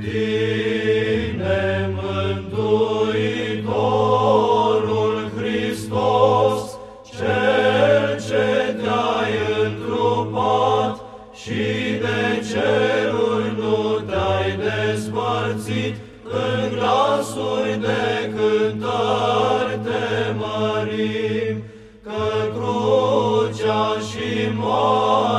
tine, Mântuitorul Hristos, Cel ce te-ai întrupat și de ceruri nu te-ai despărțit, în glasuri de cântări te mărim, că crucea și moartea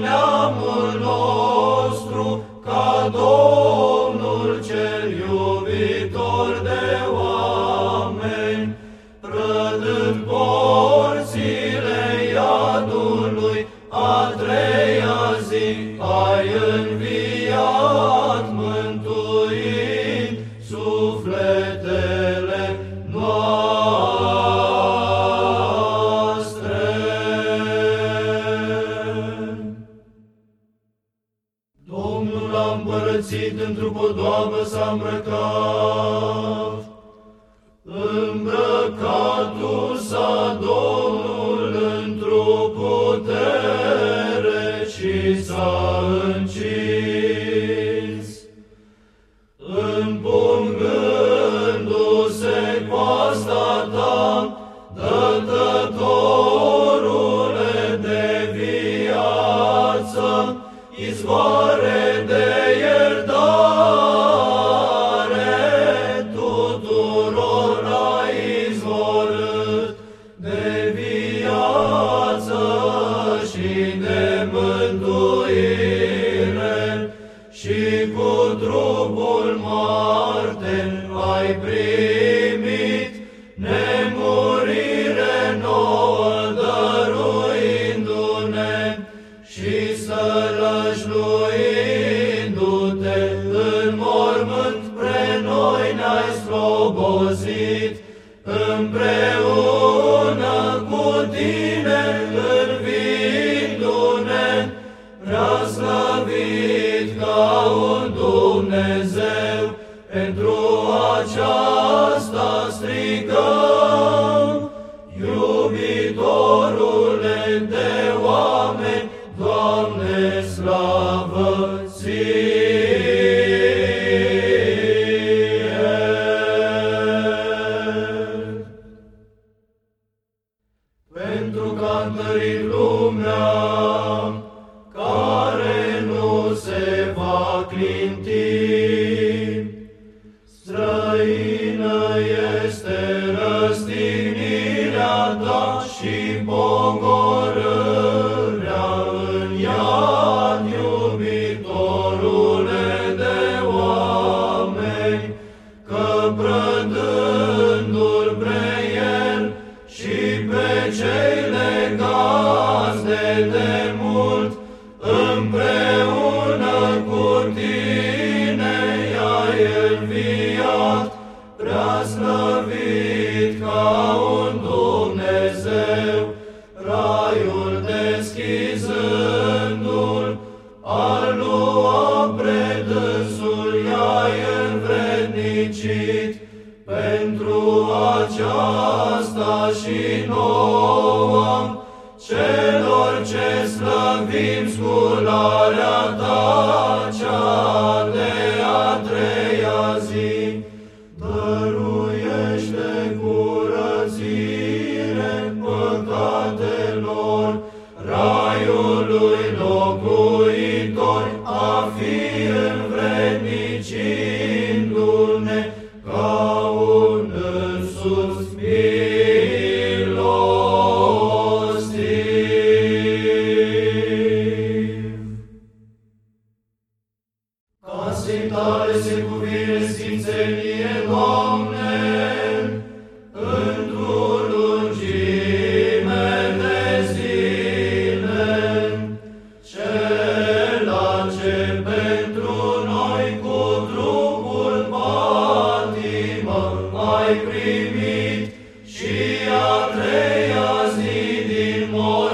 neamul nostru ca Domnul cel iubitor de oameni, prădând Domnul a împărățit într-o podoabă s-a îmbrăcat, îmbrăcatul s-a Domnul într-o putere și s-a încins, împungându-se coasta ta, dătătorule de viață, izvoare trupul moarte ai primit nemurire nouă dăruindu-ne și sălășluindu-te aceasta strigăm, iubitorule de oameni, Doamne, slavă ție! Pentru că a întărit lumea, străină este răstignirea ta și pogorârea în iad, iubitorule de oameni, că prădându-l pre el și pe cei prea slăvit ca un Dumnezeu, raiul deschizându-l, al lua predânsul i-ai învrednicit, pentru aceasta și nouă, dăruiește curățire păcatelor, raiului locuitori, a fi învrednicindu-ne more.